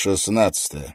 Шестнадцатое.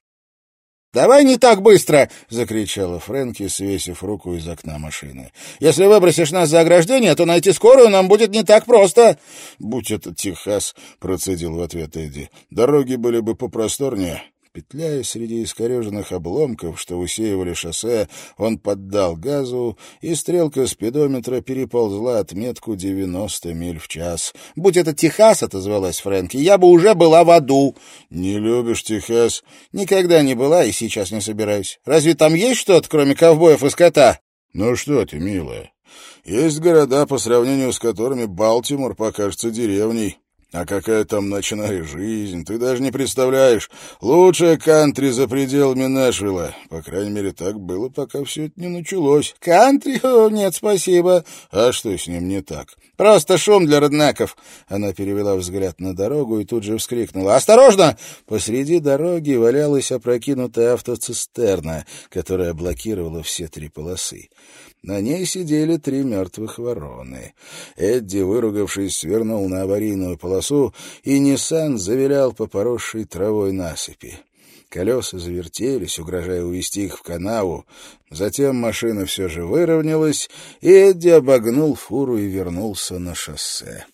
«Давай не так быстро!» — закричала Фрэнки, свесив руку из окна машины. «Если выбросишь нас за ограждение, то найти скорую нам будет не так просто!» «Будь это Техас!» — процедил в ответ Эдди. «Дороги были бы попросторнее, Петляя среди искореженных обломков, что усеивали шоссе, он поддал газу, и стрелка спидометра переползла отметку 90 миль в час. «Будь это Техас», — отозвалась Фрэнки, — «я бы уже была в аду». «Не любишь Техас?» «Никогда не была и сейчас не собираюсь. Разве там есть что-то, кроме ковбоев и скота?» «Ну что ты, милая, есть города, по сравнению с которыми Балтимор покажется деревней». А какая там ночная жизнь, ты даже не представляешь. Лучшая кантри за пределами Нэшвилла. По крайней мере, так было, пока все это не началось. Кантри? О, нет, спасибо. А что с ним не так? Просто шум для роднаков. Она перевела взгляд на дорогу и тут же вскрикнула. «Осторожно!» Посреди дороги валялась опрокинутая автоцистерна, которая блокировала все три полосы. На ней сидели три мертвых вороны. Эдди, выругавшись, свернул на аварийную полосу, и Ниссан завилял по поросшей травой насыпи. Колеса завертелись, угрожая увести их в канаву. Затем машина все же выровнялась, и Эдди обогнул фуру и вернулся на шоссе.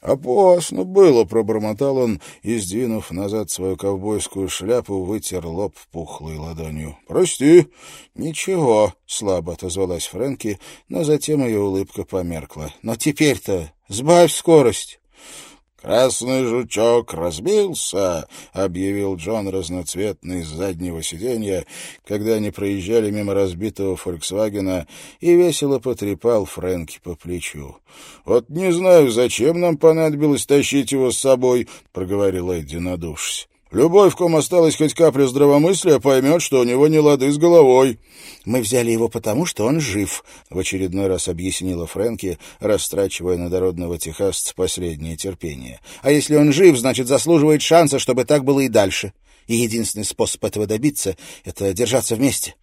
«Опасно было», — пробормотал он и, сдвинув назад свою ковбойскую шляпу, вытер лоб пухлой ладонью. «Прости». «Ничего», — слабо отозвалась Фрэнки, но затем ее улыбка померкла. «Но теперь-то сбавь скорость». «Красный жучок разбился», — объявил Джон разноцветный с заднего сиденья, когда они проезжали мимо разбитого «Фольксвагена» и весело потрепал Фрэнки по плечу. «Вот не знаю, зачем нам понадобилось тащить его с собой», — проговорил Эдди, надувшись. Любой, в ком осталась хоть капля здравомыслия, поймет, что у него не лады с головой. «Мы взяли его потому, что он жив», — в очередной раз объяснила Фрэнки, растрачивая на дородного техасца последнее терпение. «А если он жив, значит, заслуживает шанса, чтобы так было и дальше. И единственный способ этого добиться — это держаться вместе».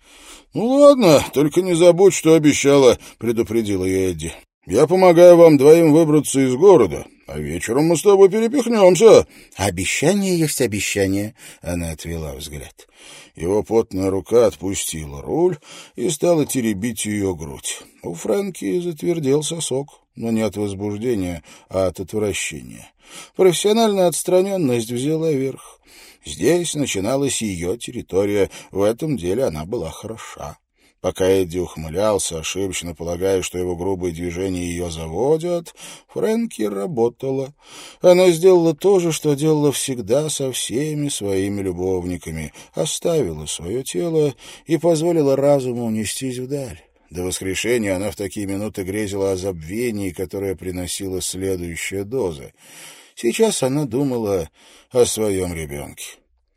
«Ну ладно, только не забудь, что обещала», — предупредила я Эдди. «Я помогаю вам двоим выбраться из города, а вечером мы с тобой перепихнемся. — Обещание есть обещание, — она отвела взгляд. Его потная рука отпустила руль и стала теребить ее грудь. У Фрэнки затвердел сосок, но не от возбуждения, а от отвращения. Профессиональная отстраненность взяла верх. Здесь начиналась ее территория, в этом деле она была хороша. Пока Эдди ухмылялся, ошибочно полагая, что его грубые движения ее заводят, Фрэнки работала. Она сделала то же, что делала всегда со всеми своими любовниками, оставила свое тело и позволила разуму унестись вдаль. До воскрешения она в такие минуты грезила о забвении, которое приносила следующая доза. Сейчас она думала о своем ребенке.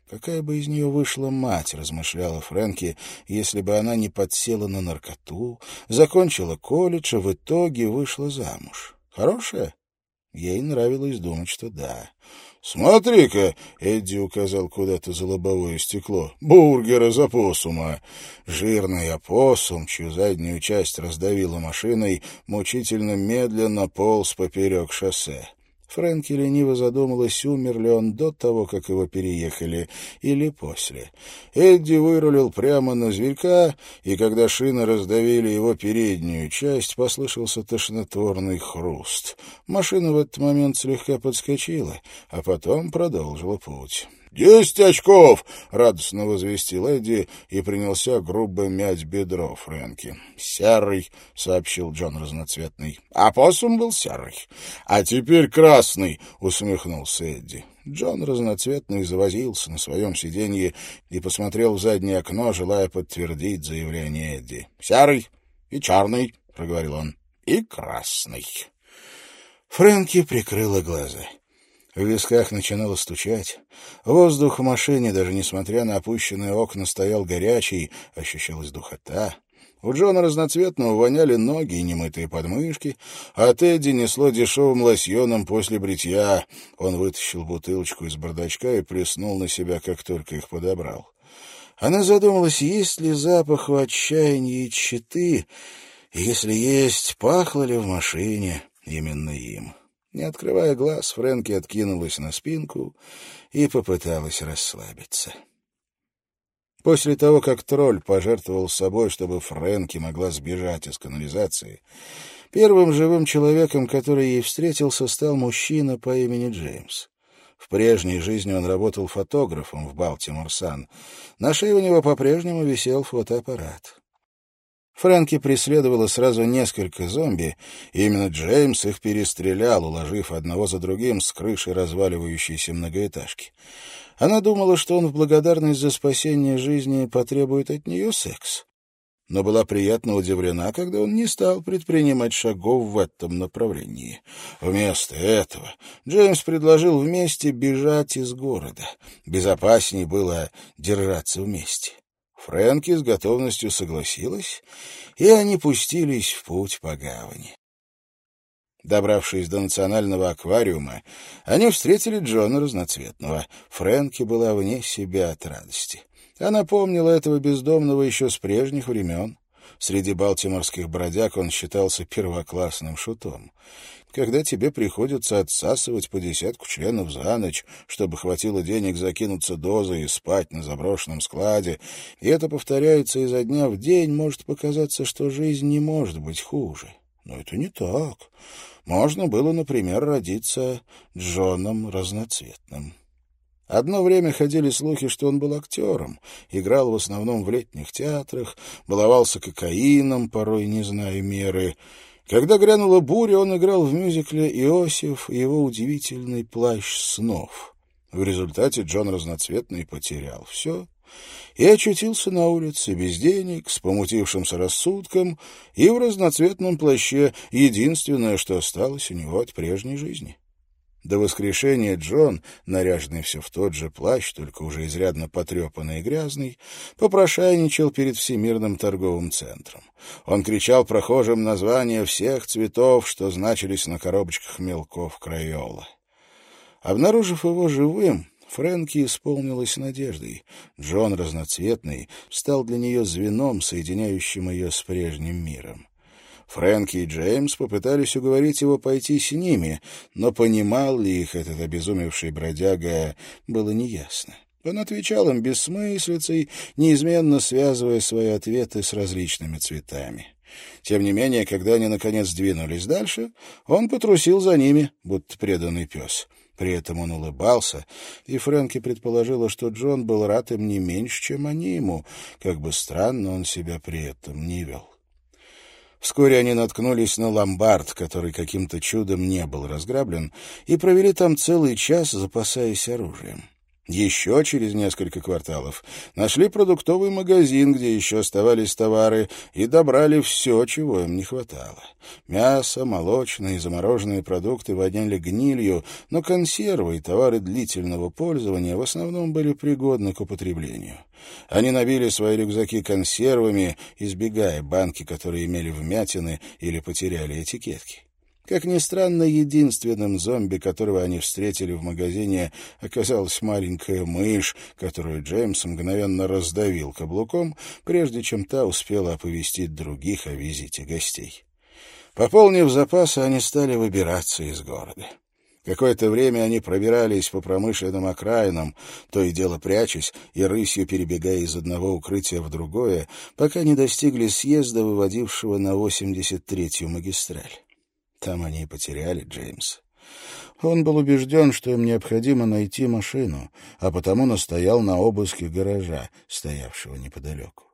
Какая бы из нее вышла мать, размышляла Фрэнки, если бы она не подсела на наркоту, закончила колледж, а в итоге вышла замуж. Хорошая? Ей нравилось думать, что да. «Смотри-ка!» — Эдди указал куда-то за лобовое стекло. «Бургер из опоссума!» Жирный опоссум, чью заднюю часть раздавила машиной, мучительно медленно полз поперек шоссе. Фрэнки лениво задумалась, умер ли он до того, как его переехали, или после. Эдди вырулил прямо на зверька, и когда шины раздавили его переднюю часть, послышался тошнотворный хруст. Машина в этот момент слегка подскочила, а потом продолжила путь. «Десять очков!» — радостно возвестил Эдди и принялся грубо мять бедро Фрэнки. «Серый!» — сообщил Джон разноцветный. «А посум был серый. А теперь красный!» — усмехнулся Эдди. Джон разноцветный завозился на своем сиденье и посмотрел в заднее окно, желая подтвердить заявление Эдди. «Серый и черный!» — проговорил он. «И красный!» Фрэнки прикрыла глаза. В висках начинало стучать. Воздух в машине, даже несмотря на опущенные окна, стоял горячий, ощущалась духота. У Джона разноцветного воняли ноги и немытые подмышки, а Тедди несло дешевым лосьоном после бритья. Он вытащил бутылочку из бардачка и плеснул на себя, как только их подобрал. Она задумалась, есть ли запах в отчаянии тщеты, и если есть, пахло ли в машине именно им. Не открывая глаз, Фрэнки откинулась на спинку и попыталась расслабиться. После того, как тролль пожертвовал собой, чтобы Фрэнки могла сбежать из канализации, первым живым человеком, который ей встретился, стал мужчина по имени Джеймс. В прежней жизни он работал фотографом в Балтимор-Сан. На шее у него по-прежнему висел фотоаппарат. Фрэнки преследовало сразу несколько зомби, именно Джеймс их перестрелял, уложив одного за другим с крыши разваливающейся многоэтажки. Она думала, что он в благодарность за спасение жизни потребует от нее секс, но была приятно удивлена, когда он не стал предпринимать шагов в этом направлении. Вместо этого Джеймс предложил вместе бежать из города. Безопаснее было держаться вместе. Фрэнки с готовностью согласилась, и они пустились в путь по гавани. Добравшись до национального аквариума, они встретили Джона Разноцветного. Фрэнки была вне себя от радости. Она помнила этого бездомного еще с прежних времен. Среди балтиморских бродяг он считался первоклассным шутом. Когда тебе приходится отсасывать по десятку членов за ночь, чтобы хватило денег закинуться дозой и спать на заброшенном складе, и это повторяется изо дня в день, может показаться, что жизнь не может быть хуже. Но это не так. Можно было, например, родиться Джоном Разноцветным. Одно время ходили слухи, что он был актером, играл в основном в летних театрах, баловался кокаином, порой не зная меры. Когда грянула буря, он играл в мюзикле «Иосиф» и его удивительный плащ снов. В результате Джон Разноцветный потерял все и очутился на улице без денег, с помутившимся рассудком и в разноцветном плаще, единственное, что осталось у него от прежней жизни. До воскрешения Джон, наряженный все в тот же плащ, только уже изрядно потрепанный и грязный, попрошайничал перед Всемирным торговым центром. Он кричал прохожим названия всех цветов, что значились на коробочках мелков Крайола. Обнаружив его живым, Фрэнки исполнилась надеждой. Джон разноцветный стал для нее звеном, соединяющим ее с прежним миром. Фрэнки и Джеймс попытались уговорить его пойти с ними, но понимал ли их этот обезумевший бродяга, было неясно. Он отвечал им бессмыслицей, неизменно связывая свои ответы с различными цветами. Тем не менее, когда они, наконец, двинулись дальше, он потрусил за ними, будто преданный пес. При этом он улыбался, и Фрэнки предположила, что Джон был рад им не меньше, чем они ему, как бы странно он себя при этом не вел. Вскоре они наткнулись на ломбард, который каким-то чудом не был разграблен, и провели там целый час, запасаясь оружием. Еще через несколько кварталов нашли продуктовый магазин, где еще оставались товары, и добрали все, чего им не хватало. Мясо, молочные и замороженные продукты воняли гнилью, но консервы и товары длительного пользования в основном были пригодны к употреблению. Они набили свои рюкзаки консервами, избегая банки, которые имели вмятины или потеряли этикетки. Как ни странно, единственным зомби, которого они встретили в магазине, оказалась маленькая мышь, которую Джеймс мгновенно раздавил каблуком, прежде чем та успела оповестить других о визите гостей. Пополнив запасы, они стали выбираться из города. Какое-то время они пробирались по промышленным окраинам, то и дело прячась и рысью перебегая из одного укрытия в другое, пока не достигли съезда, выводившего на 83-ю магистраль. Там они и потеряли Джеймс. Он был убежден, что им необходимо найти машину, а потому настоял на обыске гаража, стоявшего неподалеку.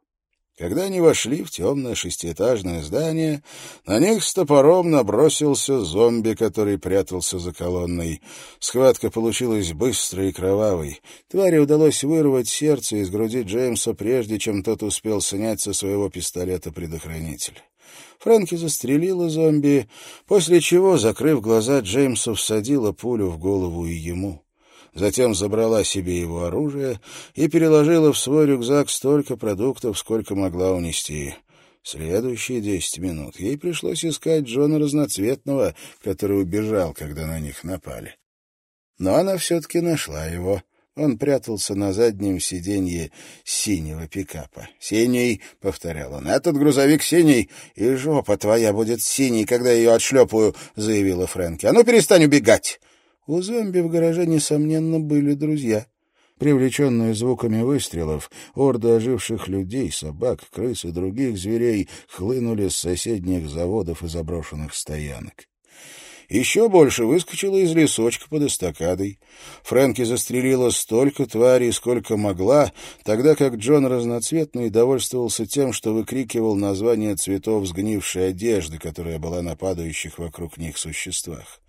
Когда они вошли в темное шестиэтажное здание, на них с топором набросился зомби, который прятался за колонной. Схватка получилась быстрой и кровавой. Твари удалось вырвать сердце из груди Джеймса, прежде чем тот успел снять со своего пистолета предохранитель. Фрэнки застрелила зомби, после чего, закрыв глаза, Джеймса всадила пулю в голову и ему. Затем забрала себе его оружие и переложила в свой рюкзак столько продуктов, сколько могла унести. Следующие десять минут ей пришлось искать Джона Разноцветного, который убежал, когда на них напали. Но она все-таки нашла его. Он прятался на заднем сиденье синего пикапа. «Синий!» — повторял он. «Этот грузовик синий, и жопа твоя будет синей, когда я ее отшлепаю», — заявила Фрэнки. «А ну перестань убегать!» У зомби в гараже, несомненно, были друзья. Привлеченные звуками выстрелов, орды оживших людей, собак, крыс и других зверей хлынули с соседних заводов и заброшенных стоянок. Еще больше выскочила из лесочка под эстакадой. Фрэнки застрелила столько тварей, сколько могла, тогда как Джон разноцветный довольствовался тем, что выкрикивал названия цветов сгнившей одежды, которая была на падающих вокруг них существах.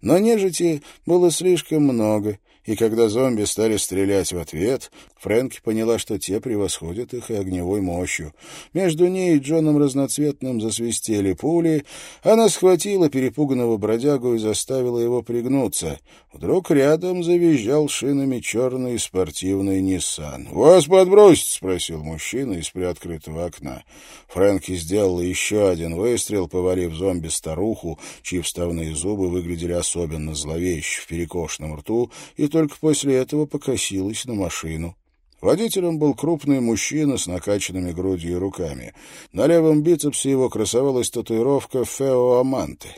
Но нежити было слишком много, и когда зомби стали стрелять в ответ, Фрэнки поняла, что те превосходят их и огневой мощью. Между ней и Джоном Разноцветным засвистели пули, она схватила перепуганного бродягу и заставила его пригнуться. Вдруг рядом завизжал шинами черный спортивный Ниссан. «Вас подбросить?» — спросил мужчина из приоткрытого окна. Фрэнки сделала еще один выстрел, повалив зомби-старуху, чьи вставные зубы выглядели особенно зловеще в перекошенном рту, и только после этого покосилась на машину. Водителем был крупный мужчина с накачанными грудью и руками. На левом бицепсе его красовалась татуировка «Фео Аманте».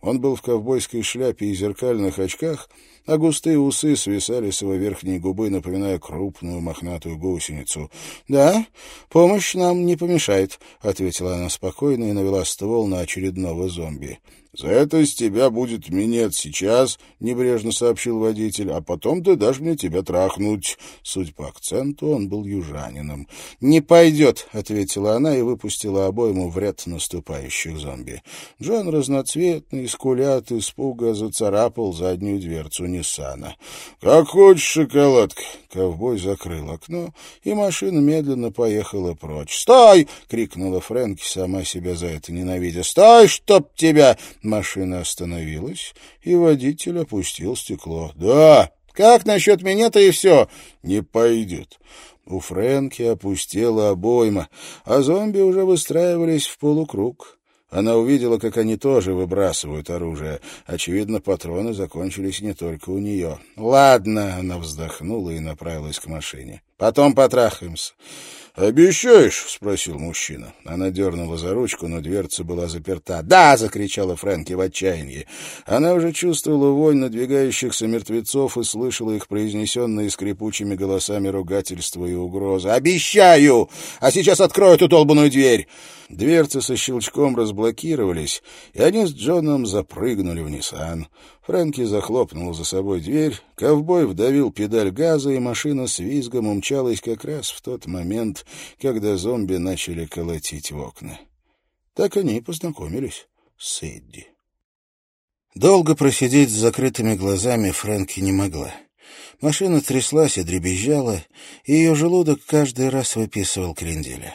Он был в ковбойской шляпе и зеркальных очках, а густые усы свисали с его верхней губы, напоминая крупную мохнатую гусеницу. «Да, помощь нам не помешает», — ответила она спокойно и навела ствол на очередного зомби. «За это с тебя будет минет сейчас», — небрежно сообщил водитель, «а потом ты дашь мне тебя трахнуть». Судь по акценту, он был южанином. «Не пойдет», — ответила она и выпустила обойму в ряд наступающих зомби. Джон разноцветный, скуля от испуга, зацарапал заднюю дверцу Ниссана. «Как хочешь, шоколадка!» Ковбой закрыл окно, и машина медленно поехала прочь. «Стой!» — крикнула Фрэнки, сама себя за это ненавидя. «Стой, чтоб тебя!» Машина остановилась, и водитель опустил стекло. «Да! Как насчет меня-то и все?» «Не пойдет». У Фрэнки опустела обойма, а зомби уже выстраивались в полукруг. Она увидела, как они тоже выбрасывают оружие. Очевидно, патроны закончились не только у нее. «Ладно», — она вздохнула и направилась к машине. «Потом потрахаемся». «Обещаешь?» — спросил мужчина. Она дернула за ручку, но дверца была заперта. «Да!» — закричала Фрэнки в отчаянии. Она уже чувствовала вонь надвигающихся мертвецов и слышала их произнесенные скрипучими голосами ругательства и угрозы. «Обещаю! А сейчас открою эту долбанную дверь!» Дверцы со щелчком разблокировались, и они с Джоном запрыгнули в Ниссан. Фрэнки захлопнул за собой дверь, ковбой вдавил педаль газа, и машина с визгом умчалась как раз в тот момент, когда зомби начали колотить в окна. Так они и познакомились с Эдди. Долго просидеть с закрытыми глазами Фрэнки не могла. Машина тряслась и дребезжала, и ее желудок каждый раз выписывал кренделя.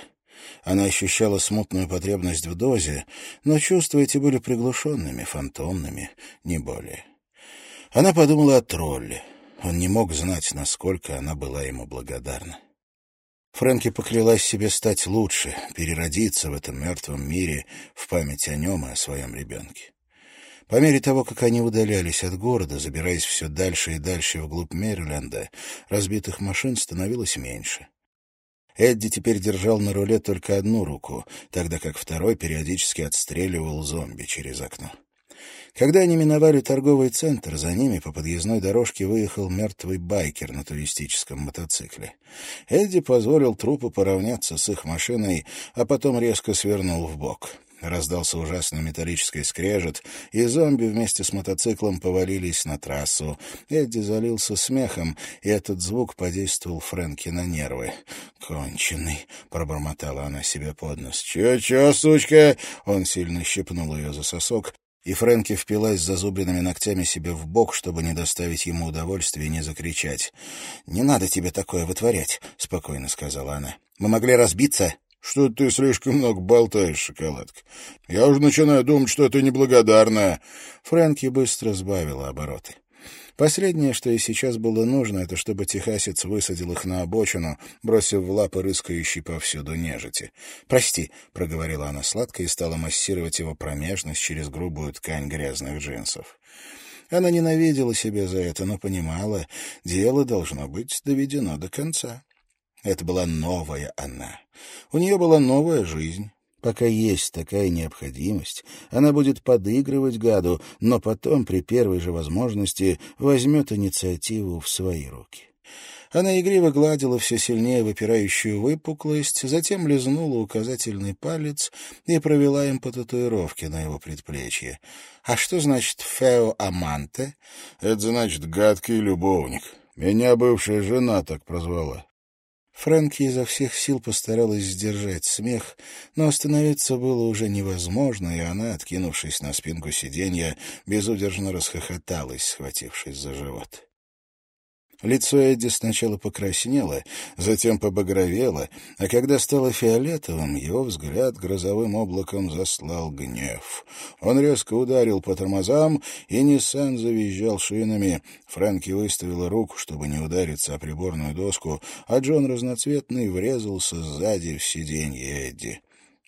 Она ощущала смутную потребность в дозе, но чувства эти были приглушенными, фантомными, не более. Она подумала о тролле. Он не мог знать, насколько она была ему благодарна. Фрэнки поклялась себе стать лучше, переродиться в этом мертвом мире в память о нем и о своем ребенке. По мере того, как они удалялись от города, забираясь все дальше и дальше вглубь Мэриленда, разбитых машин становилось меньше. Эдди теперь держал на руле только одну руку, тогда как второй периодически отстреливал зомби через окно. Когда они миновали торговый центр, за ними по подъездной дорожке выехал мертвый байкер на туристическом мотоцикле. Эдди позволил трупу поравняться с их машиной, а потом резко свернул в бок. Раздался ужасный металлический скрежет, и зомби вместе с мотоциклом повалились на трассу. Эдди залился смехом, и этот звук подействовал Фрэнки на нервы. «Конченый!» — пробормотала она себе под нос. «Чё-чё, сучка!» Он сильно щипнул ее за сосок, и Фрэнки впилась зазубренными ногтями себе в бок, чтобы не доставить ему удовольствия и не закричать. «Не надо тебе такое вытворять», — спокойно сказала она. «Мы могли разбиться, что ты слишком много болтаешь, шоколадка. Я уже начинаю думать, что ты неблагодарная. Фрэнки быстро сбавила обороты. Последнее, что ей сейчас было нужно, это чтобы техасец высадил их на обочину, бросив в лапы рыскающей повсюду нежити. «Прости», — проговорила она сладко и стала массировать его промежность через грубую ткань грязных джинсов. Она ненавидела себя за это, но понимала, дело должно быть доведено до конца. Это была новая она. У нее была новая жизнь. Пока есть такая необходимость, она будет подыгрывать гаду, но потом, при первой же возможности, возьмет инициативу в свои руки. Она игриво гладила все сильнее выпирающую выпуклость, затем лизнула указательный палец и провела им по татуировке на его предплечье. «А что значит «фео аманте»?» «Это значит «гадкий любовник». Меня бывшая жена так прозвала. Фрэнки изо всех сил постаралась сдержать смех, но остановиться было уже невозможно, и она, откинувшись на спинку сиденья, безудержно расхохоталась, схватившись за живот. Лицо Эдди сначала покраснело, затем побагровело, а когда стало фиолетовым, его взгляд грозовым облаком заслал гнев. Он резко ударил по тормозам, и Ниссан завизжал шинами. Фрэнки выставила руку, чтобы не удариться о приборную доску, а Джон разноцветный врезался сзади в сиденье Эдди.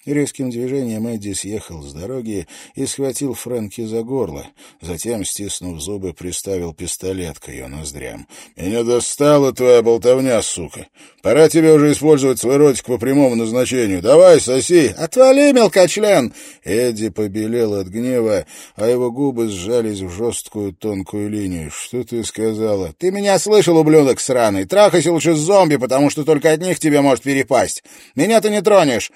Резким движением Эдди съехал с дороги и схватил Фрэнки за горло. Затем, стиснув зубы, приставил пистолет к ее ноздрям. «Меня достала твоя болтовня, сука! Пора тебе уже использовать свой ротик по прямому назначению. Давай, соси!» «Отвали, мелкочлен!» Эдди побелел от гнева, а его губы сжались в жесткую тонкую линию. «Что ты сказала?» «Ты меня слышал, ублюдок сраный! Трахайся лучше с зомби, потому что только от них тебе может перепасть! Меня ты не тронешь!»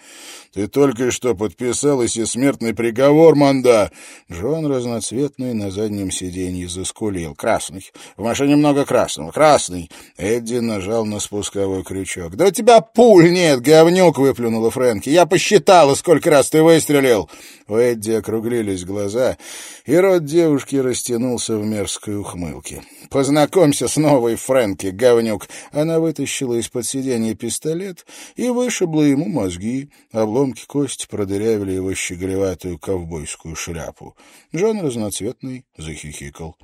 «Ты только что подписал и смертный приговор, манда!» Джон разноцветный на заднем сиденье заскулил. «Красный! В машине много красного! Красный!» Эдди нажал на спусковой крючок. «Да у тебя пуль нет, говнюк!» — выплюнула Фрэнки. «Я посчитала, сколько раз ты выстрелил!» У Эдди округлились глаза, и рот девушки растянулся в мерзкой ухмылке. «Познакомься с новой Фрэнки, говнюк!» Она вытащила из-под сиденья пистолет и вышибла ему мозги. Обломки кости продырявили его щеголеватую ковбойскую шляпу. Джон разноцветный захихикал.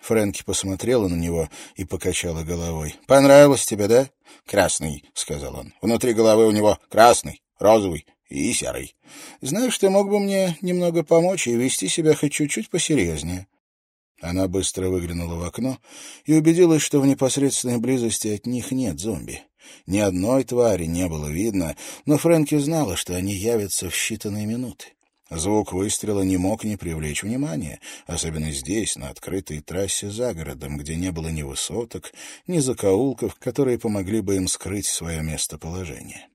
Фрэнки посмотрела на него и покачала головой. «Понравилось тебе, да?» «Красный», — сказал он. «Внутри головы у него красный, розовый и серый. Знаешь, ты мог бы мне немного помочь и вести себя хоть чуть-чуть посерьезнее». Она быстро выглянула в окно и убедилась, что в непосредственной близости от них нет зомби. Ни одной твари не было видно, но Фрэнки знала, что они явятся в считанные минуты. Звук выстрела не мог не привлечь внимания, особенно здесь, на открытой трассе за городом, где не было ни высоток, ни закоулков, которые помогли бы им скрыть свое местоположение.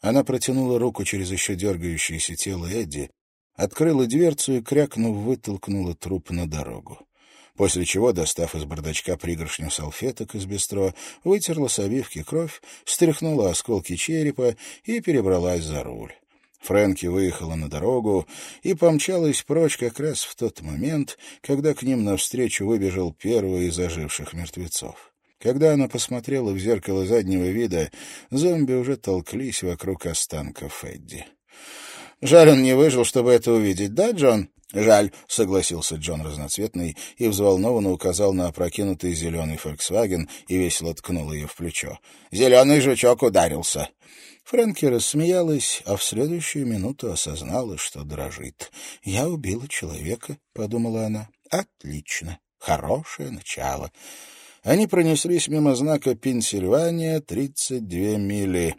Она протянула руку через еще дергающееся тело Эдди, открыла дверцу и, крякнув, вытолкнула труп на дорогу. После чего, достав из бардачка пригоршню салфеток из бистро, вытерла с обивки кровь, стряхнула осколки черепа и перебралась за руль. Фрэнки выехала на дорогу и помчалась прочь как раз в тот момент, когда к ним навстречу выбежал первый из оживших мертвецов. Когда она посмотрела в зеркало заднего вида, зомби уже толклись вокруг останков Эдди. «Жаль, он не выжил, чтобы это увидеть, да, Джон?» «Жаль», — согласился Джон разноцветный и взволнованно указал на опрокинутый зеленый «Фольксваген» и весело ткнул ее в плечо. «Зеленый жучок ударился». Фрэнки рассмеялась, а в следующую минуту осознала, что дрожит. «Я убила человека», — подумала она. «Отлично. Хорошее начало». Они пронеслись мимо знака «Пенсильвания» тридцать две мили.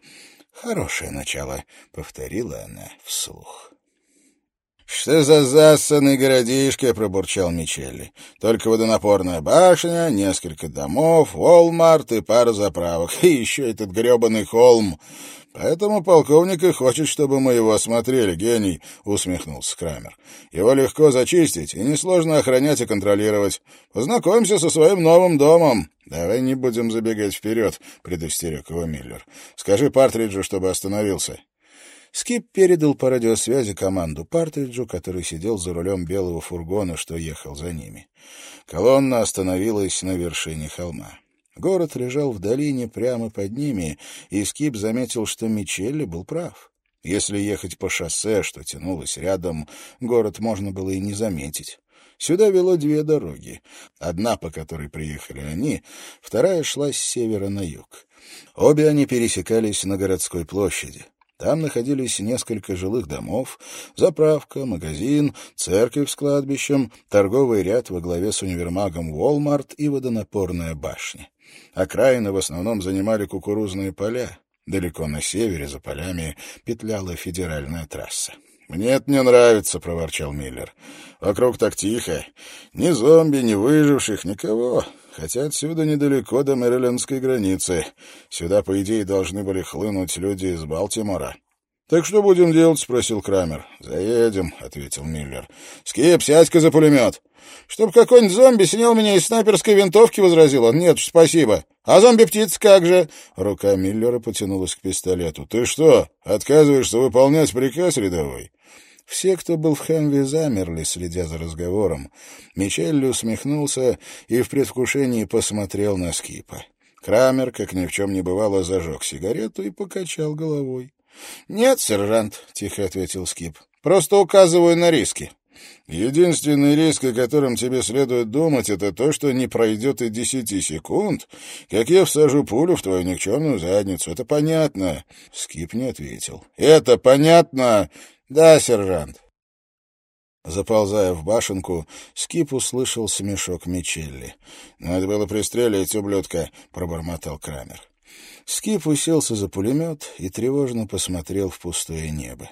«Хорошее начало», — повторила она вслух. «Что за засанный городишко?» — пробурчал Мичелли. «Только водонапорная башня, несколько домов, Волмарт и пара заправок. И еще этот гребаный холм. Поэтому полковник и хочет, чтобы мы его осмотрели, гений», — усмехнулся Крамер. «Его легко зачистить и несложно охранять и контролировать. Познакомься со своим новым домом». «Давай не будем забегать вперед», — предостерег его Миллер. «Скажи Партриджу, чтобы остановился». Скип передал по радиосвязи команду Партриджу, который сидел за рулем белого фургона, что ехал за ними. Колонна остановилась на вершине холма. Город лежал в долине прямо под ними, и Скип заметил, что Мичелли был прав. Если ехать по шоссе, что тянулось рядом, город можно было и не заметить. Сюда вело две дороги. Одна, по которой приехали они, вторая шла с севера на юг. Обе они пересекались на городской площади. Там находились несколько жилых домов, заправка, магазин, церковь с кладбищем, торговый ряд во главе с универмагом Walmart и водонапорная башня. Окраины в основном занимали кукурузные поля. Далеко на севере, за полями, петляла федеральная трасса. «Мне это не нравится», — проворчал Миллер. «Вокруг так тихо. Ни зомби, ни выживших, никого. Хотя отсюда недалеко до Мэрилендской границы. Сюда, по идее, должны были хлынуть люди из Балтимора». «Так что будем делать?» — спросил Крамер. «Заедем», — ответил Миллер. «Скип, сядь-ка за пулемет». «Чтоб какой-нибудь зомби снял меня из снайперской винтовки», — возразил он. «Нет, спасибо». «А зомби-птица как же?» Рука Миллера потянулась к пистолету. «Ты что, отказываешься выполнять приказ рядовой?» Все, кто был в Хэмве, замерли, следя за разговором. Мичелли усмехнулся и в предвкушении посмотрел на Скипа. Крамер, как ни в чем не бывало, зажег сигарету и покачал головой. — Нет, сержант, — тихо ответил Скип. — Просто указываю на риски. Единственный риск, о котором тебе следует думать, это то, что не пройдет и десяти секунд, как я всажу пулю в твою никчемную задницу. Это понятно. Скип не ответил. Это понятно? Да, сержант. Заползая в башенку, Скип услышал смешок Мичелли. «Надо было пристрелить, ублюдка», — пробормотал Крамер. Скип уселся за пулемет и тревожно посмотрел в пустое небо.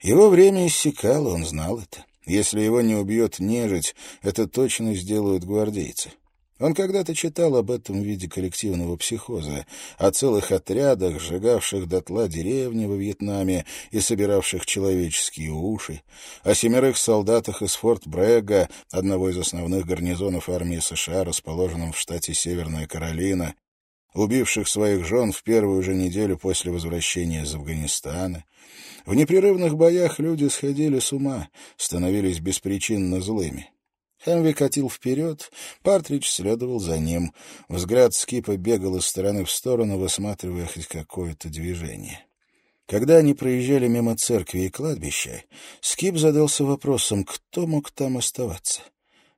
Его время иссякало, он знал это. Если его не убьет нежить, это точно сделают гвардейцы. Он когда-то читал об этом виде коллективного психоза, о целых отрядах, сжигавших дотла деревни во Вьетнаме и собиравших человеческие уши, о семерых солдатах из Форт Брега, одного из основных гарнизонов армии США, расположенном в штате Северная Каролина, убивших своих жен в первую же неделю после возвращения из Афганистана. В непрерывных боях люди сходили с ума, становились беспричинно злыми. Хэмви катил вперед, Партридж следовал за ним. Взгляд Скипа бегал из стороны в сторону, высматривая хоть какое-то движение. Когда они проезжали мимо церкви и кладбища, Скип задался вопросом, кто мог там оставаться.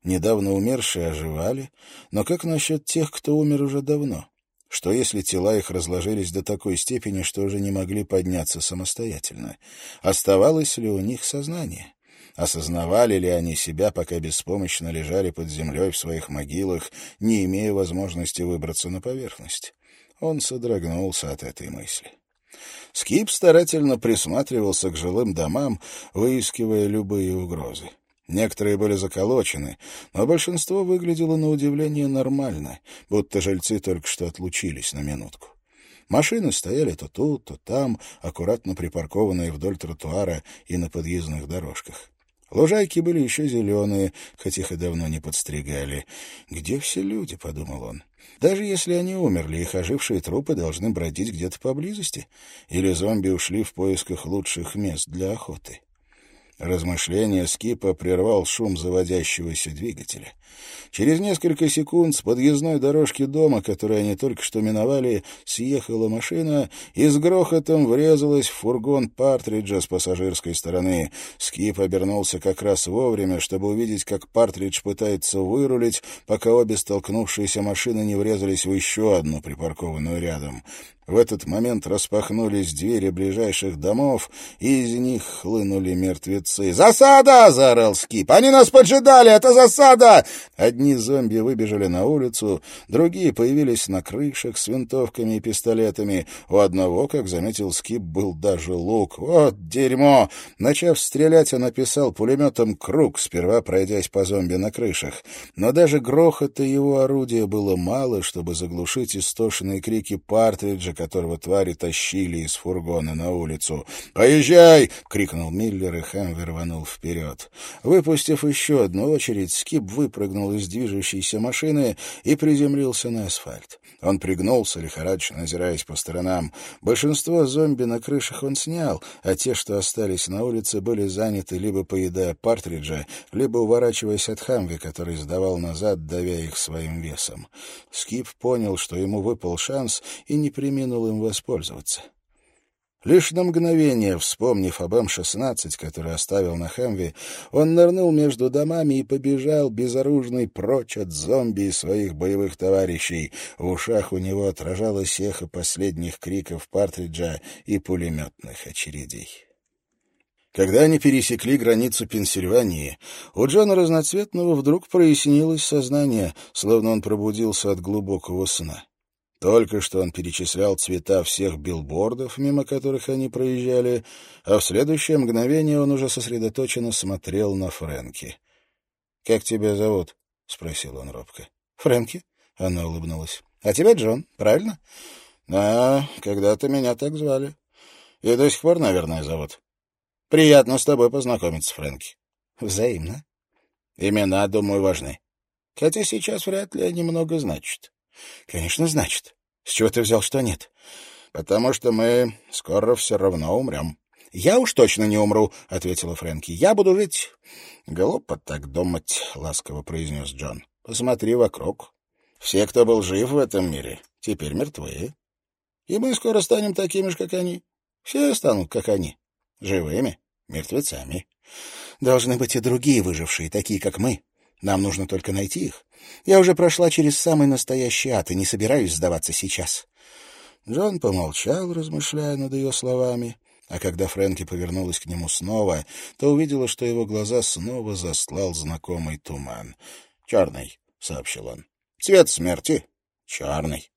Недавно умершие оживали, но как насчет тех, кто умер уже давно? Что если тела их разложились до такой степени, что уже не могли подняться самостоятельно? Оставалось ли у них сознание? Осознавали ли они себя, пока беспомощно лежали под землей в своих могилах, не имея возможности выбраться на поверхность? Он содрогнулся от этой мысли. Скип старательно присматривался к жилым домам, выискивая любые угрозы. Некоторые были заколочены, но большинство выглядело на удивление нормально, будто жильцы только что отлучились на минутку. Машины стояли то тут, то там, аккуратно припаркованные вдоль тротуара и на подъездных дорожках. Лужайки были еще зеленые, хоть их и давно не подстригали. «Где все люди?» — подумал он. «Даже если они умерли, их ожившие трупы должны бродить где-то поблизости. Или зомби ушли в поисках лучших мест для охоты». Размышление Скипа прервал шум заводящегося двигателя. Через несколько секунд с подъездной дорожки дома, который они только что миновали, съехала машина и с грохотом врезалась в фургон Партриджа с пассажирской стороны. Скип обернулся как раз вовремя, чтобы увидеть, как Партридж пытается вырулить, пока обе столкнувшиеся машины не врезались в еще одну, припаркованную рядом. В этот момент распахнулись двери ближайших домов, и из них хлынули мертвецы. «Засада!» — заорал Скип. «Они нас поджидали! Это засада!» Одни зомби выбежали на улицу, другие появились на крышах с винтовками и пистолетами. У одного, как заметил Скип, был даже лук. «Вот дерьмо!» Начав стрелять, он описал пулеметом круг, сперва пройдясь по зомби на крышах. Но даже грохота его орудия было мало, чтобы заглушить истошные крики Партриджа, которого твари тащили из фургона на улицу. «Поезжай!» — крикнул Миллер, и Хэмви рванул вперед. Выпустив еще одну очередь, Скип выпрыгнул из движущейся машины и приземлился на асфальт. Он пригнулся, лихорадочно озираясь по сторонам. Большинство зомби на крышах он снял, а те, что остались на улице, были заняты либо поедая партриджа, либо уворачиваясь от Хамви, который сдавал назад, давя их своим весом. Скип понял, что ему выпал шанс, и не применил им воспользоваться. Лишь на мгновение, вспомнив об М-16, который оставил на Хэмви, он нырнул между домами и побежал безоружный прочь от зомби и своих боевых товарищей. В ушах у него отражалось эхо последних криков Партриджа и пулеметных очередей. Когда они пересекли границу Пенсильвании, у Джона Разноцветного вдруг прояснилось сознание, словно он пробудился от глубокого сна. Только что он перечислял цвета всех билбордов, мимо которых они проезжали, а в следующее мгновение он уже сосредоточенно смотрел на Фрэнки. «Как тебя зовут?» — спросил он робко. «Фрэнки?» — она улыбнулась. «А тебя Джон, правильно?» «Да, когда-то меня так звали. И до сих пор, наверное, зовут. Приятно с тобой познакомиться, Фрэнки». «Взаимно». «Имена, думаю, важны. Хотя сейчас вряд ли они много значат». Конечно, значит. С чего ты взял, что нет? Потому что мы скоро все равно умрем. Я уж точно не умру, ответила Фрэнки. Я буду жить. Глупо так думать, ласково произнес Джон. Посмотри вокруг. Все, кто был жив в этом мире, теперь мертвы. И мы скоро станем такими же, как они. Все станут, как они. Живыми, мертвецами. Должны быть и другие выжившие, такие, как мы. Нам нужно только найти их. Я уже прошла через самый настоящий ад и не собираюсь сдаваться сейчас». Джон помолчал, размышляя над ее словами, а когда Фрэнки повернулась к нему снова, то увидела, что его глаза снова застлал знакомый туман. «Черный», — сообщил он. «Цвет смерти. Черный».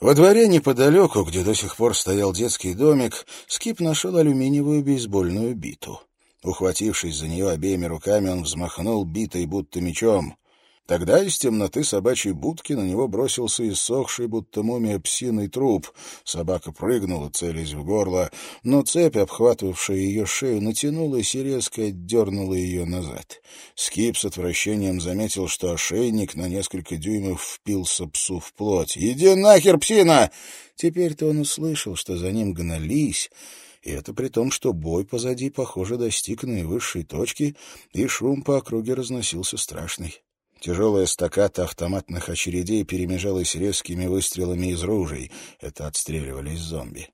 Во дворе неподалеку, где до сих пор стоял детский домик, Скип нашел алюминиевую бейсбольную биту. Ухватившись за нее обеими руками, он взмахнул битой, будто мечом. Тогда из темноты собачьей будки на него бросился иссохший, будто мумия, псиный труп. Собака прыгнула, целясь в горло, но цепь, обхватывавшая ее шею, натянулась и резко отдернула ее назад. Скип с отвращением заметил, что ошейник на несколько дюймов впился псу в плоть. «Иди нахер, псина!» Теперь-то он услышал, что за ним гнались, и это при том, что бой позади, похоже, достиг наивысшей точки, и шум по округе разносился страшный. Тяжелая стаката автоматных очередей перемежалась резкими выстрелами из ружей. Это отстреливались зомби.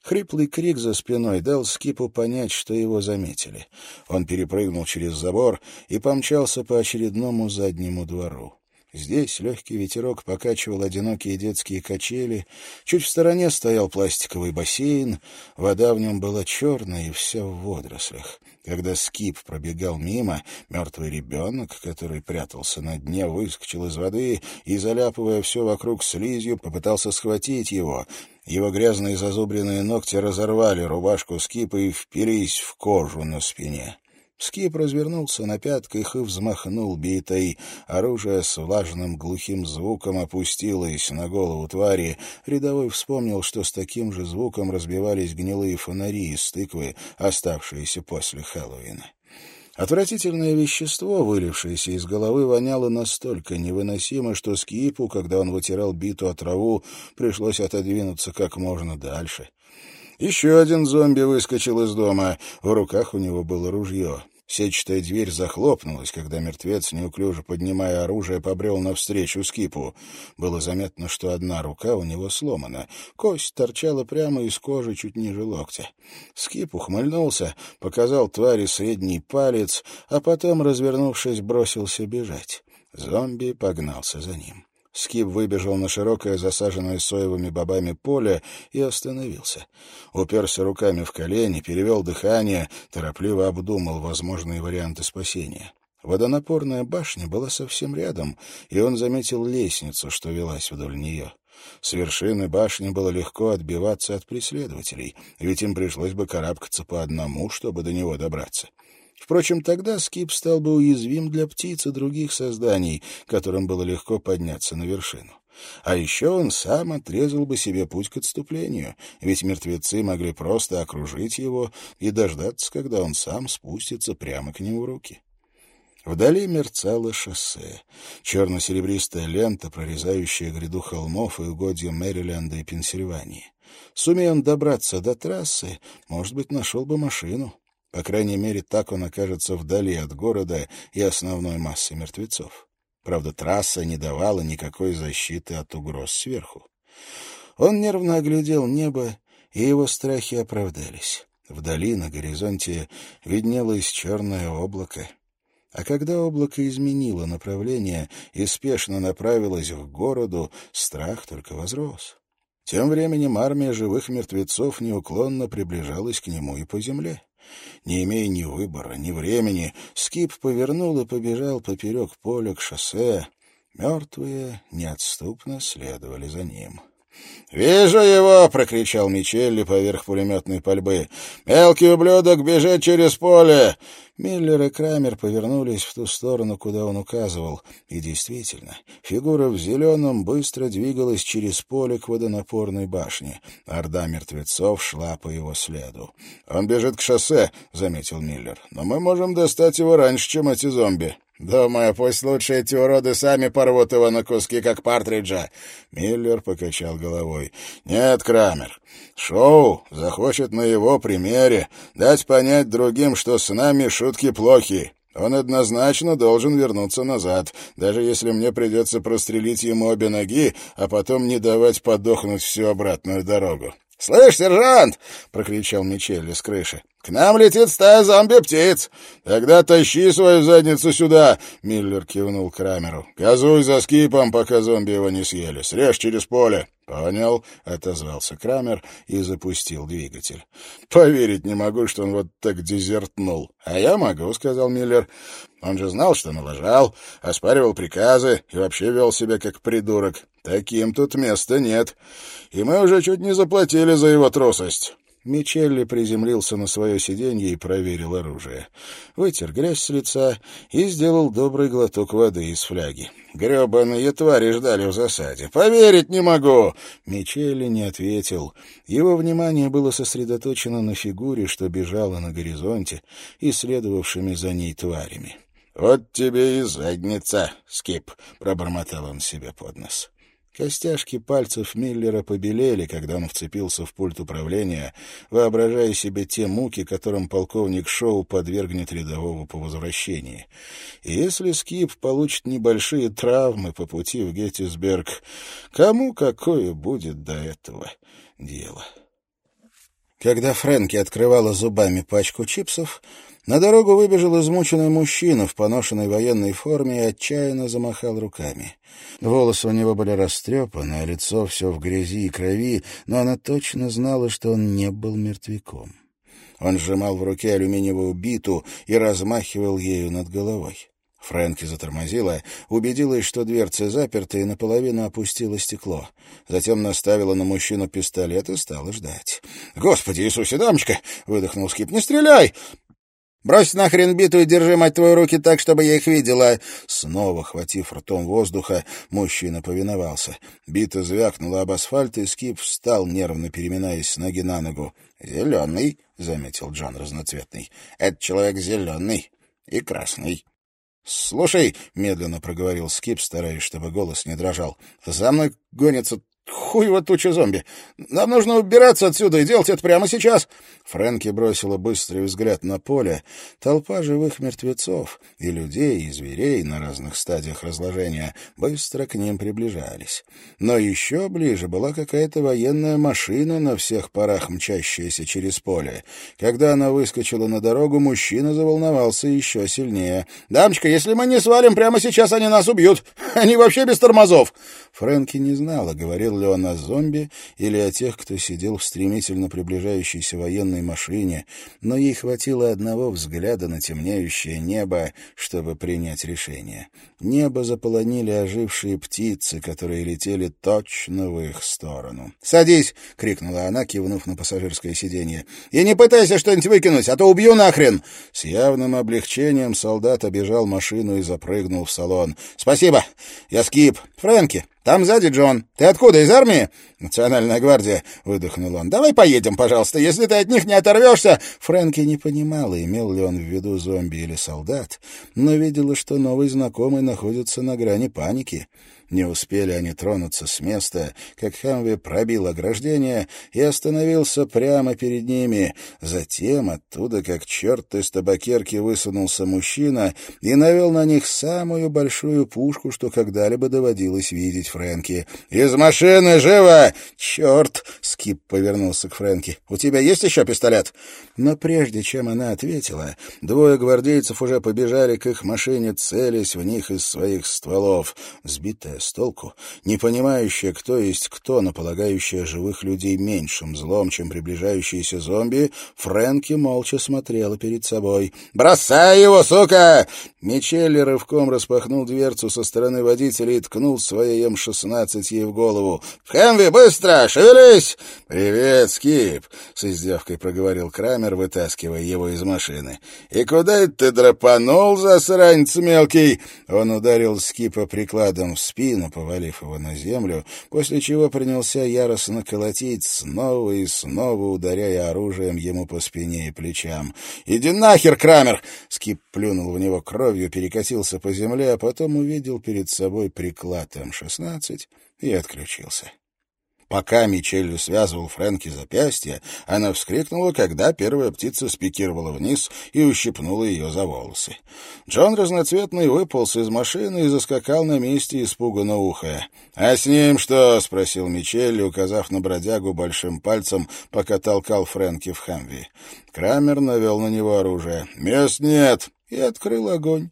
Хриплый крик за спиной дал Скипу понять, что его заметили. Он перепрыгнул через забор и помчался по очередному заднему двору. Здесь легкий ветерок покачивал одинокие детские качели, чуть в стороне стоял пластиковый бассейн, вода в нем была черная и вся в водорослях. Когда скип пробегал мимо, мертвый ребенок, который прятался на дне, выскочил из воды и, заляпывая все вокруг слизью, попытался схватить его. Его грязные зазубренные ногти разорвали рубашку скипа и впились в кожу на спине. Скип развернулся на пятках и взмахнул битой. Оружие с влажным глухим звуком опустилось на голову твари. Рядовой вспомнил, что с таким же звуком разбивались гнилые фонари из тыквы, оставшиеся после Хэллоуина. Отвратительное вещество, вылившееся из головы, воняло настолько невыносимо, что Скипу, когда он вытирал биту от траву, пришлось отодвинуться как можно дальше. Еще один зомби выскочил из дома. В руках у него было ружье. Сетчатая дверь захлопнулась, когда мертвец, неуклюже поднимая оружие, побрел навстречу скипу. Было заметно, что одна рука у него сломана. Кость торчала прямо из кожи чуть ниже локтя. Скип ухмыльнулся, показал твари средний палец, а потом, развернувшись, бросился бежать. Зомби погнался за ним. Скип выбежал на широкое, засаженное соевыми бобами поле и остановился. Уперся руками в колени, перевел дыхание, торопливо обдумал возможные варианты спасения. Водонапорная башня была совсем рядом, и он заметил лестницу, что велась вдоль нее. С вершины башни было легко отбиваться от преследователей, ведь им пришлось бы карабкаться по одному, чтобы до него добраться. Впрочем, тогда скип стал бы уязвим для птиц и других созданий, которым было легко подняться на вершину. А еще он сам отрезал бы себе путь к отступлению, ведь мертвецы могли просто окружить его и дождаться, когда он сам спустится прямо к нему руки. Вдали мерцало шоссе, черно-серебристая лента, прорезающая гряду холмов и угодья Мэриленда и Пенсильвании. Сумея он добраться до трассы, может быть, нашел бы машину. По крайней мере, так он окажется вдали от города и основной массы мертвецов. Правда, трасса не давала никакой защиты от угроз сверху. Он нервно оглядел небо и его страхи оправдались. Вдали на горизонте виднелось черное облако. А когда облако изменило направление и спешно направилось к городу, страх только возрос. Тем временем армия живых мертвецов неуклонно приближалась к нему и по земле. Не имея ни выбора, ни времени, Скип повернул и побежал поперек поля к шоссе. Мертвые неотступно следовали за ним. «Вижу его!» — прокричал Мичелли поверх пулеметной пальбы. «Мелкий ублюдок бежит через поле!» Миллер и Крамер повернулись в ту сторону, куда он указывал. И действительно, фигура в зеленом быстро двигалась через поле к водонапорной башне. Орда мертвецов шла по его следу. «Он бежит к шоссе», — заметил Миллер. «Но мы можем достать его раньше, чем эти зомби». «Думаю, пусть лучше эти уроды сами порвут его на куски, как партриджа». Миллер покачал головой. «Нет, Крамер, Шоу захочет на его примере дать понять другим, что с нами шутки плохи. Он однозначно должен вернуться назад, даже если мне придется прострелить ему обе ноги, а потом не давать подохнуть всю обратную дорогу. «Слышь, сержант!» — прокричал Мичелли с крыши. «К нам летит стая зомби-птиц! Тогда тащи свою задницу сюда!» — Миллер кивнул Крамеру. «Газуй за скипом, пока зомби его не съели. Срежь через поле!» «Понял», — отозвался Крамер и запустил двигатель. «Поверить не могу, что он вот так дезертнул». «А я могу», — сказал Миллер. «Он же знал, что налажал, оспаривал приказы и вообще вел себя как придурок. Таким тут места нет. И мы уже чуть не заплатили за его трусость». Мичелли приземлился на свое сиденье и проверил оружие. Вытер грязь с лица и сделал добрый глоток воды из фляги. «Гребаные твари ждали в засаде. Поверить не могу!» Мичелли не ответил. Его внимание было сосредоточено на фигуре, что бежала на горизонте, и следовавшими за ней тварями. «Вот тебе и задница, Скип!» — пробормотал он себе под нос. Костяшки пальцев Миллера побелели, когда он вцепился в пульт управления, воображая себе те муки, которым полковник Шоу подвергнет рядового по возвращении. И если Скип получит небольшие травмы по пути в Геттисберг, кому какое будет до этого дело? Когда Фрэнки открывала зубами пачку чипсов, на дорогу выбежал измученный мужчина в поношенной военной форме и отчаянно замахал руками. Волосы у него были растрепаны, а лицо все в грязи и крови, но она точно знала, что он не был мертвяком. Он сжимал в руке алюминиевую биту и размахивал ею над головой. Фрэнки затормозила, убедилась, что дверцы заперты, и наполовину опустила стекло. Затем наставила на мужчину пистолет и стала ждать. «Господи Иисусе, дамочка!» — выдохнул Скип. «Не стреляй!» Брось нахрен биту и держи, мать твою, руки так, чтобы я их видела!» Снова, хватив ртом воздуха, мужчина повиновался. Бита звякнула об асфальт, и Скип встал, нервно переминаясь с ноги на ногу. «Зеленый», — заметил Джон разноцветный. «Это человек зеленый и красный». «Слушай», — медленно проговорил Скип, стараясь, чтобы голос не дрожал, — «за мной гонится Хуева туча зомби. Нам нужно убираться отсюда и делать это прямо сейчас. Фрэнки бросила быстрый взгляд на поле. Толпа живых мертвецов и людей, и зверей на разных стадиях разложения быстро к ним приближались. Но еще ближе была какая-то военная машина на всех парах, мчащаяся через поле. Когда она выскочила на дорогу, мужчина заволновался еще сильнее. «Дамочка, если мы не свалим прямо сейчас, они нас убьют. Они вообще без тормозов!» Фрэнки не знала, говорил ли он о зомби или о тех, кто сидел в стремительно приближающейся военной машине, но ей хватило одного взгляда на темнеющее небо, чтобы принять решение. Небо заполонили ожившие птицы, которые летели точно в их сторону. «Садись!» — крикнула она, кивнув на пассажирское сиденье. «И не пытайся что-нибудь выкинуть, а то убью нахрен!» С явным облегчением солдат обежал машину и запрыгнул в салон. «Спасибо! Я Скип. Фрэнки!» «Там сзади Джон. Ты откуда, из армии?» «Национальная гвардия», — выдохнул он. «Давай поедем, пожалуйста, если ты от них не оторвешься!» Фрэнки не понимала, имел ли он в виду зомби или солдат, но видела, что новый знакомый находится на грани паники. Не успели они тронуться с места, как Хамви пробил ограждение и остановился прямо перед ними. Затем оттуда, как черт из табакерки, высунулся мужчина и навел на них самую большую пушку, что когда-либо доводилось видеть Фрэнки. «Из машины! Живо!» «Черт!» — Скип повернулся к Фрэнки. «У тебя есть еще пистолет?» Но прежде чем она ответила, двое гвардейцев уже побежали к их машине, целясь в них из своих стволов. Сбитая с толку, не понимающая, кто есть кто, но полагающая живых людей меньшим злом, чем приближающиеся зомби, Фрэнки молча смотрела перед собой. «Бросай его, сука!» Мичелли рывком распахнул дверцу со стороны водителя и ткнул своей М-16 ей в голову. «Хэмви, быстро! Шевелись!» «Привет, Скип!» — с издевкой проговорил Крамер, вытаскивая его из машины. «И куда это ты драпанул, засранец мелкий?» Он ударил Скипа прикладом в спину, повалив его на землю, после чего принялся яростно колотить, снова и снова ударяя оружием ему по спине и плечам. «Иди нахер, Крамер!» Скип плюнул в него кровью, перекатился по земле, а потом увидел перед собой приклад М-16 и отключился. Пока Мичелли связывал Фрэнки запястье, она вскрикнула, когда первая птица спикировала вниз и ущипнула ее за волосы. Джон разноцветный выполз из машины и заскакал на месте, испуганно ухая. «А с ним что?» — спросил Мичелли, указав на бродягу большим пальцем, пока толкал Фрэнки в хамви. Крамер навел на него оружие. «Мест нет!» И открыл огонь.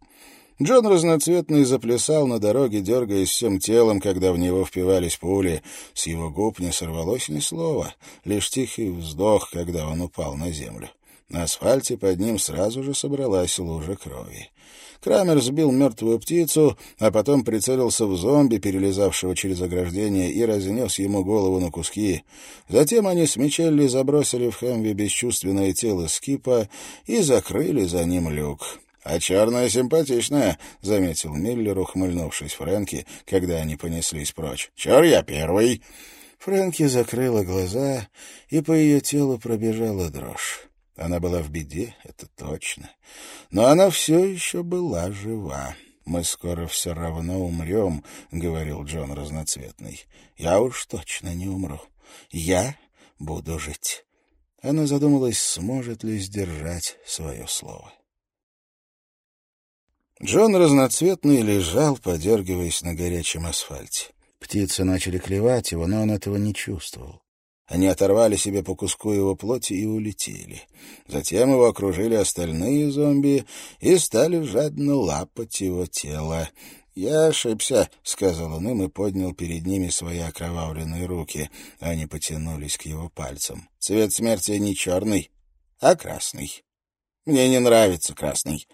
Джон разноцветный заплясал на дороге, дергаясь всем телом, когда в него впивались пули. С его губ не сорвалось ни слова, лишь тихий вздох, когда он упал на землю. На асфальте под ним сразу же собралась лужа крови. Крамер сбил мертвую птицу, а потом прицелился в зомби, перелезавшего через ограждение, и разнес ему голову на куски. Затем они с Мичелли забросили в Хэмви бесчувственное тело Скипа и закрыли за ним люк. «А черная симпатичная», — заметил Миллер, ухмыльнувшись Фрэнки, когда они понеслись прочь. «Чер я первый». Фрэнки закрыла глаза, и по ее телу пробежала дрожь. Она была в беде, это точно. Но она все еще была жива. «Мы скоро все равно умрем», — говорил Джон разноцветный. «Я уж точно не умру. Я буду жить». Она задумалась, сможет ли сдержать свое слово. Джон разноцветный лежал, подергиваясь на горячем асфальте. Птицы начали клевать его, но он этого не чувствовал. Они оторвали себе по куску его плоти и улетели. Затем его окружили остальные зомби и стали жадно лапать его тело. «Я ошибся», — сказал он им и поднял перед ними свои окровавленные руки. Они потянулись к его пальцам. «Цвет смерти не черный, а красный. Мне не нравится красный».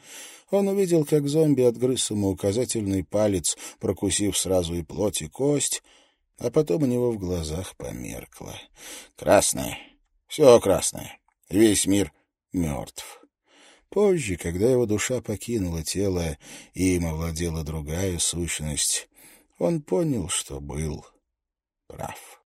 Он увидел, как зомби отгрыз ему указательный палец, прокусив сразу и плоть, и кость, а потом у него в глазах померкло. Красное. Все красное. Весь мир мертв. Позже, когда его душа покинула тело, и им овладела другая сущность, он понял, что был прав.